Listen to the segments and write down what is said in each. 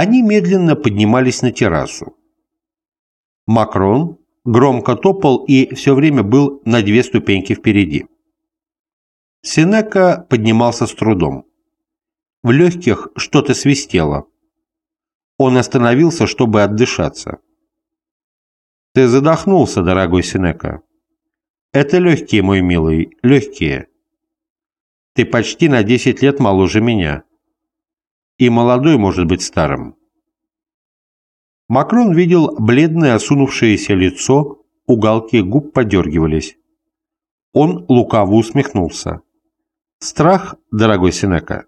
Они медленно поднимались на террасу. Макрон громко топал и все время был на две ступеньки впереди. Сенека поднимался с трудом. В легких что-то свистело. Он остановился, чтобы отдышаться. «Ты задохнулся, дорогой Сенека». «Это легкие, мой милый, легкие. Ты почти на 10 лет моложе меня. И молодой может быть старым». Макрон видел бледное осунувшееся лицо, уголки губ подергивались. Он лукаво усмехнулся. «Страх, дорогой Сенека?»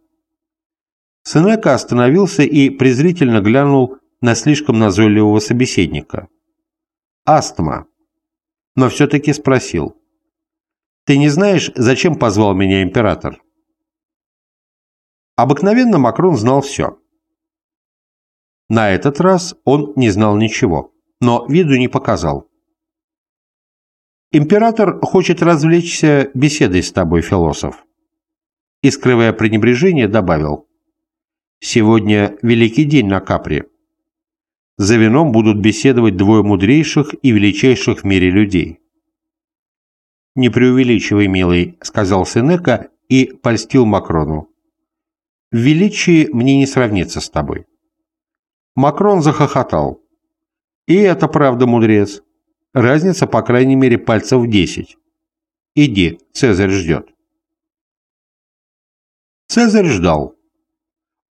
Сенека остановился и презрительно глянул на слишком назойливого собеседника. «Астма». Но все-таки спросил. «Ты не знаешь, зачем позвал меня император?» Обыкновенно Макрон знал все. На этот раз он не знал ничего, но виду не показал. «Император хочет развлечься беседой с тобой, философ». И, скрывая пренебрежение, добавил. «Сегодня великий день на Капре. За вином будут беседовать двое мудрейших и величайших в мире людей». «Не преувеличивай, милый», — сказал Сенека и польстил Макрону. «В мне не сравнится с тобой». Макрон захохотал. И это правда, мудрец. Разница, по крайней мере, пальцев в десять. Иди, Цезарь ждет. Цезарь ждал.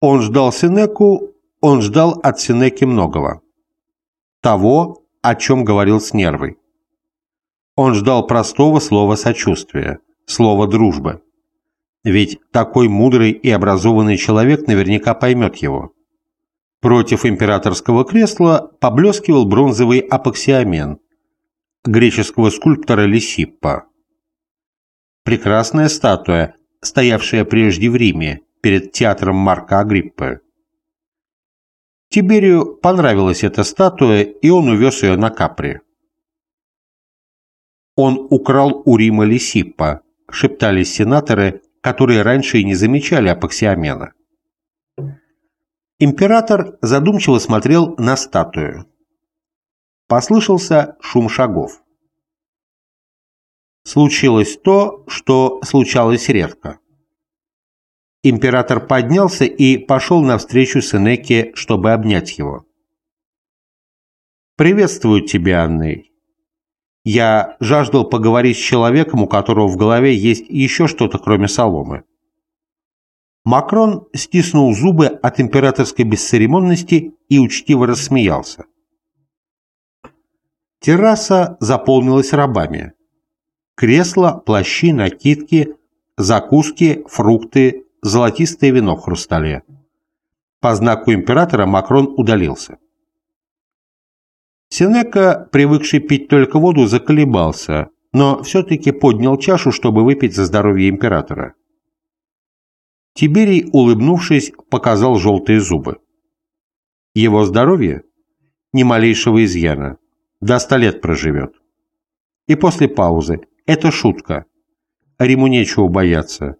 Он ждал Сенеку, он ждал от Сенеки многого. Того, о чем говорил с нервой. Он ждал простого слова сочувствия, слова дружбы. Ведь такой мудрый и образованный человек наверняка поймет его. Против императорского кресла поблескивал бронзовый апоксиамен греческого скульптора Лисиппа. Прекрасная статуя, стоявшая прежде в Риме, перед театром Марка Агриппы. Тиберию понравилась эта статуя, и он увез ее на Капри. Он украл у Рима Лисиппа, шептались сенаторы, которые раньше и не замечали апоксиамена. Император задумчиво смотрел на статую. Послышался шум шагов. Случилось то, что случалось редко. Император поднялся и пошел навстречу Сенеке, чтобы обнять его. «Приветствую тебя, Анней. Я жаждал поговорить с человеком, у которого в голове есть еще что-то, кроме соломы. Макрон стиснул зубы от императорской бесцеремонности и учтиво рассмеялся. Терраса заполнилась рабами. Кресла, плащи, накидки, закуски, фрукты, золотистое вино в хрустале. По знаку императора Макрон удалился. Сенека, привыкший пить только воду, заколебался, но все-таки поднял чашу, чтобы выпить за здоровье императора. Тиберий, улыбнувшись, показал желтые зубы. Его здоровье? Ни малейшего изъяна. До ста лет проживет. И после паузы. Это шутка. Риму нечего бояться.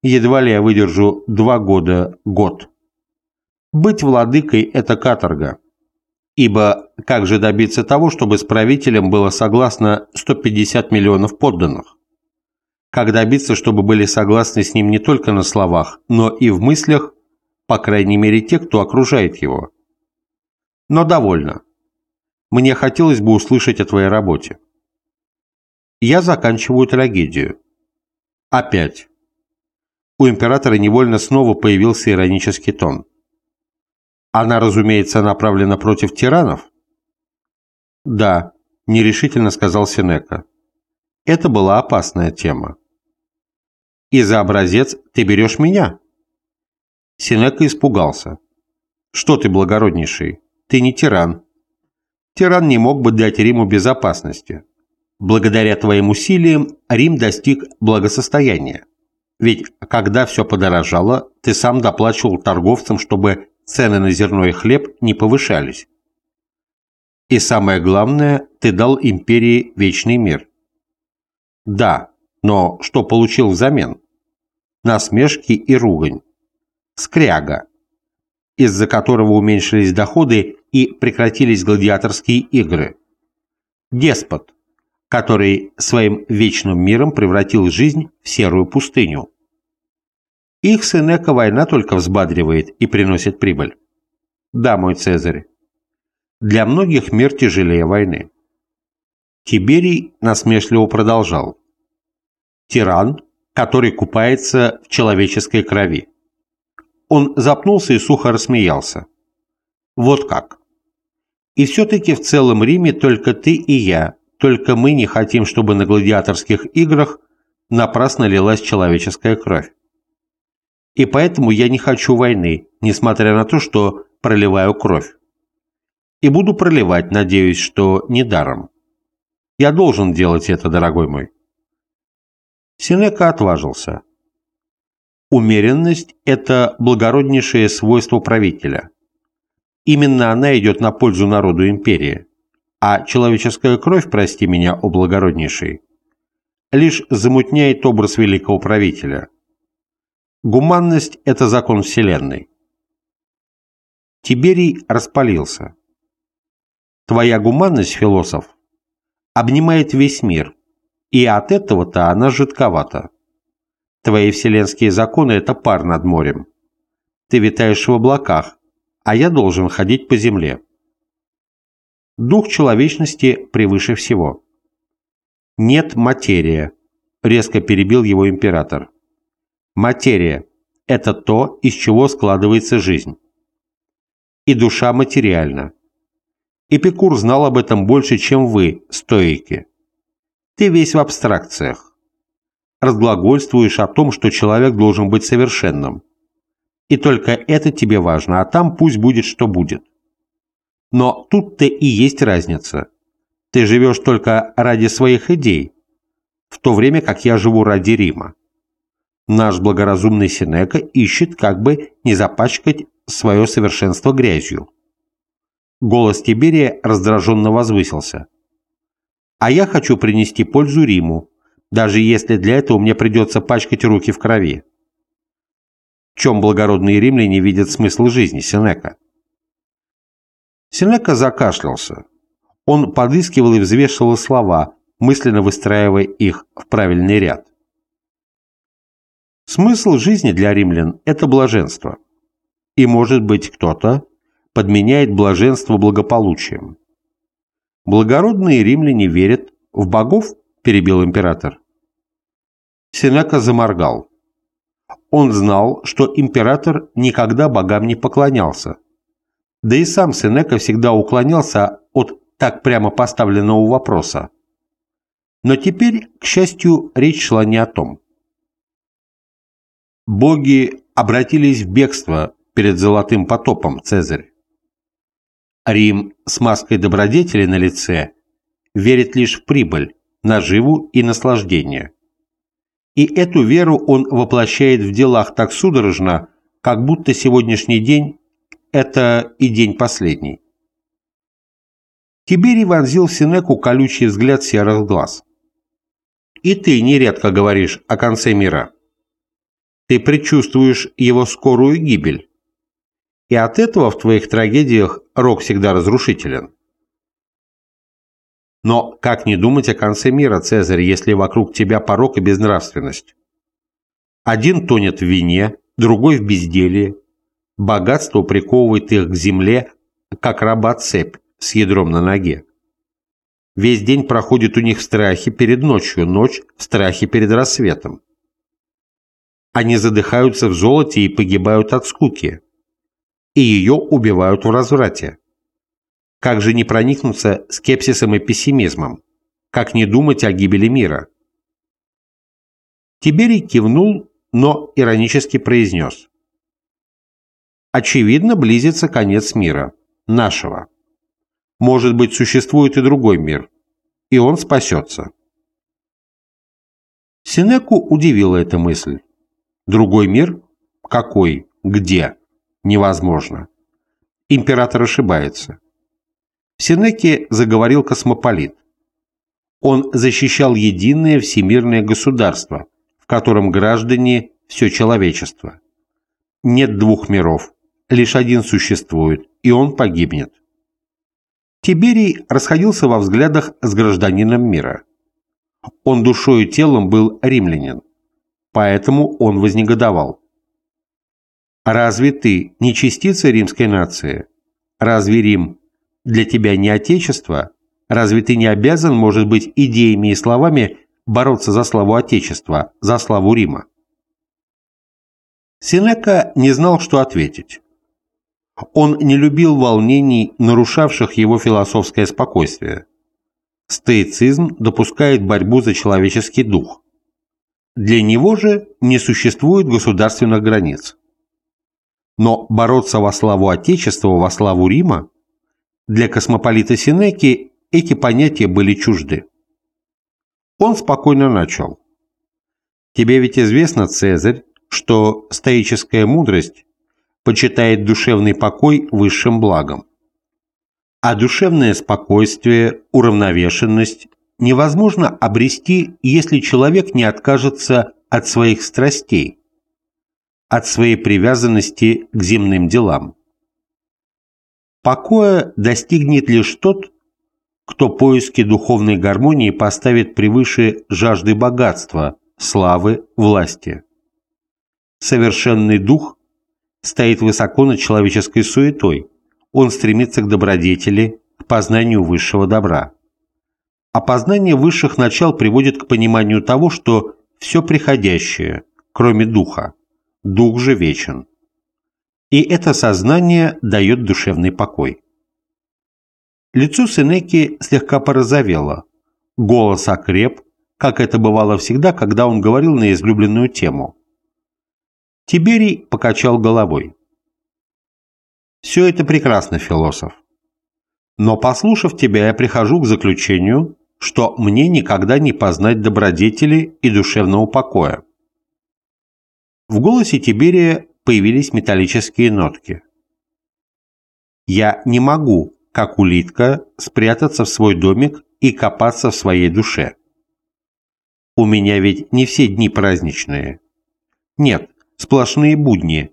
Едва ли я выдержу два года, год. Быть владыкой – это каторга. Ибо как же добиться того, чтобы с правителем было согласно 150 миллионов подданных? как добиться, чтобы были согласны с ним не только на словах, но и в мыслях, по крайней мере те, кто окружает его. Но довольно. Мне хотелось бы услышать о твоей работе. Я заканчиваю трагедию. Опять. У императора невольно снова появился иронический тон. Она, разумеется, направлена против тиранов? Да, нерешительно сказал Сенека. Это была опасная тема и за образец ты берешь меня». Синека испугался. «Что ты, благороднейший, ты не тиран. Тиран не мог бы дать Риму безопасности. Благодаря твоим усилиям Рим достиг благосостояния. Ведь когда все подорожало, ты сам доплачивал торговцам, чтобы цены на зерно и хлеб не повышались. И самое главное, ты дал империи вечный мир. Да, но что получил взамен? насмешки и ругань. Скряга. из-за которого уменьшились доходы и прекратились гладиаторские игры. Деспот, который своим вечным миром превратил жизнь в серую пустыню. Их Сенека война только взбадривает и приносит прибыль. Да, мой Цезарь. Для многих мир тяжелее войны. Тиберий насмешливо продолжал. Тиран, который купается в человеческой крови. Он запнулся и сухо рассмеялся. Вот как. И все-таки в целом Риме только ты и я, только мы не хотим, чтобы на гладиаторских играх напрасно лилась человеческая кровь. И поэтому я не хочу войны, несмотря на то, что проливаю кровь. И буду проливать, надеюсь, что недаром. Я должен делать это, дорогой мой. Сенека отважился. Умеренность – это благороднейшее свойство правителя. Именно она идет на пользу народу империи, а человеческая кровь, прости меня, о благороднейший, лишь замутняет образ великого правителя. Гуманность – это закон Вселенной. Тиберий распалился. Твоя гуманность, философ, обнимает весь мир, и от этого-то она жидковата. Твои вселенские законы – это пар над морем. Ты витаешь в облаках, а я должен ходить по земле. Дух человечности превыше всего. Нет материя, резко перебил его император. Материя – это то, из чего складывается жизнь. И душа материальна. Эпикур знал об этом больше, чем вы, стоики. Ты весь в абстракциях. Разглагольствуешь о том, что человек должен быть совершенным. И только это тебе важно, а там пусть будет, что будет. Но тут-то и есть разница. Ты живешь только ради своих идей, в то время как я живу ради Рима. Наш благоразумный Синека ищет, как бы не запачкать свое совершенство грязью. Голос Тиберия раздраженно возвысился. «А я хочу принести пользу Риму, даже если для этого мне придется пачкать руки в крови». В чем благородные римляне видят смысл жизни Сенека? Сенека закашлялся. Он подыскивал и взвешивал слова, мысленно выстраивая их в правильный ряд. Смысл жизни для римлян – это блаженство. И, может быть, кто-то, подменяет блаженство благополучием. Благородные римляне верят в богов, перебил император. Сенека заморгал. Он знал, что император никогда богам не поклонялся. Да и сам Сенека всегда уклонялся от так прямо поставленного вопроса. Но теперь, к счастью, речь шла не о том. Боги обратились в бегство перед золотым потопом, Цезарь. Рим с маской добродетели на лице верит лишь в прибыль, наживу и наслаждение. И эту веру он воплощает в делах так судорожно, как будто сегодняшний день – это и день последний. Тиберий вонзил в Синеку колючий взгляд серых глаз. «И ты нередко говоришь о конце мира. Ты предчувствуешь его скорую гибель. И от этого в твоих трагедиях рок всегда разрушителен. Но как не думать о конце мира, Цезарь, если вокруг тебя порок и безнравственность? Один тонет в вине, другой в безделии. Богатство приковывает их к земле, как раба цепь с ядром на ноге. Весь день проходит у них в страхе перед ночью, ночь в страхе перед рассветом. Они задыхаются в золоте и погибают от скуки и ее убивают в разврате. Как же не проникнуться скепсисом и пессимизмом? Как не думать о гибели мира? Тиберий кивнул, но иронически произнес. Очевидно, близится конец мира, нашего. Может быть, существует и другой мир, и он спасется. Синеку удивила эта мысль. Другой мир? Какой? Где? невозможно. Император ошибается. В Сенеке заговорил космополит. Он защищал единое всемирное государство, в котором граждане – все человечество. Нет двух миров, лишь один существует, и он погибнет. Тиберий расходился во взглядах с гражданином мира. Он душой и телом был римлянин, поэтому он вознегодовал. «Разве ты не частица римской нации? Разве Рим для тебя не отечество? Разве ты не обязан, может быть, идеями и словами бороться за славу Отечества, за славу Рима?» Сенека не знал, что ответить. Он не любил волнений, нарушавших его философское спокойствие. Стоицизм допускает борьбу за человеческий дух. Для него же не существует государственных границ. Но бороться во славу Отечества, во славу Рима, для космополита Сенеки эти понятия были чужды. Он спокойно начал. «Тебе ведь известно, Цезарь, что стоическая мудрость почитает душевный покой высшим благом. А душевное спокойствие, уравновешенность невозможно обрести, если человек не откажется от своих страстей, от своей привязанности к земным делам. Покоя достигнет лишь тот, кто поиски духовной гармонии поставит превыше жажды богатства, славы, власти. Совершенный дух стоит высоко над человеческой суетой. Он стремится к добродетели, к познанию высшего добра. А познание высших начал приводит к пониманию того, что все приходящее, кроме духа, дух же вечен. И это сознание дает душевный покой. Лицо Сенеки слегка порозовело, голос окреп, как это бывало всегда, когда он говорил на излюбленную тему – Тиберий покачал головой. «Все это прекрасно, философ. Но, послушав тебя, я прихожу к заключению, что мне никогда не познать добродетели и душевного покоя». В голосе Тиберия появились металлические нотки. «Я не могу, как улитка, спрятаться в свой домик и копаться в своей душе. У меня ведь не все дни праздничные. Нет, сплошные будни,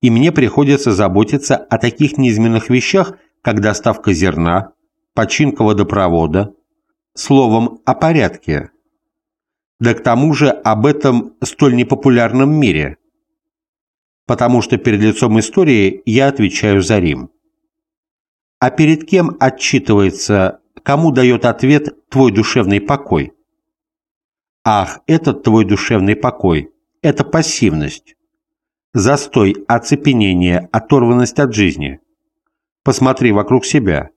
и мне приходится заботиться о таких низменных вещах, как доставка зерна, починка водопровода, словом, о порядке. Да к тому же об этом столь непопулярном мире, потому что перед лицом истории я отвечаю за Рим. А перед кем отчитывается, кому дает ответ твой душевный покой? Ах, этот твой душевный покой – это пассивность. Застой, оцепенение, оторванность от жизни. Посмотри вокруг себя.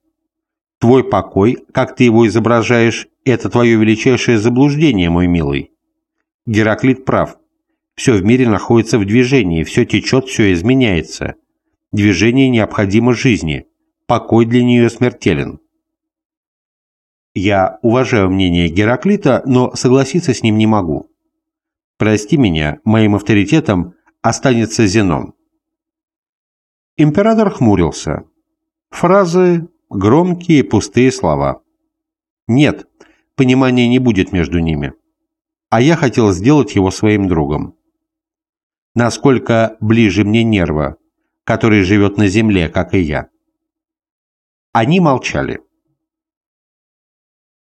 Твой покой, как ты его изображаешь, это твое величайшее заблуждение, мой милый. Гераклит прав. Все в мире находится в движении, все течет, все изменяется. Движение необходимо жизни. Покой для нее смертелен. Я уважаю мнение Гераклита, но согласиться с ним не могу. Прости меня, моим авторитетом останется Зенон. Император хмурился. Фразы – громкие пустые слова. Нет, понимания не будет между ними. А я хотел сделать его своим другом. Насколько ближе мне нерва, который живет на земле, как и я. Они молчали.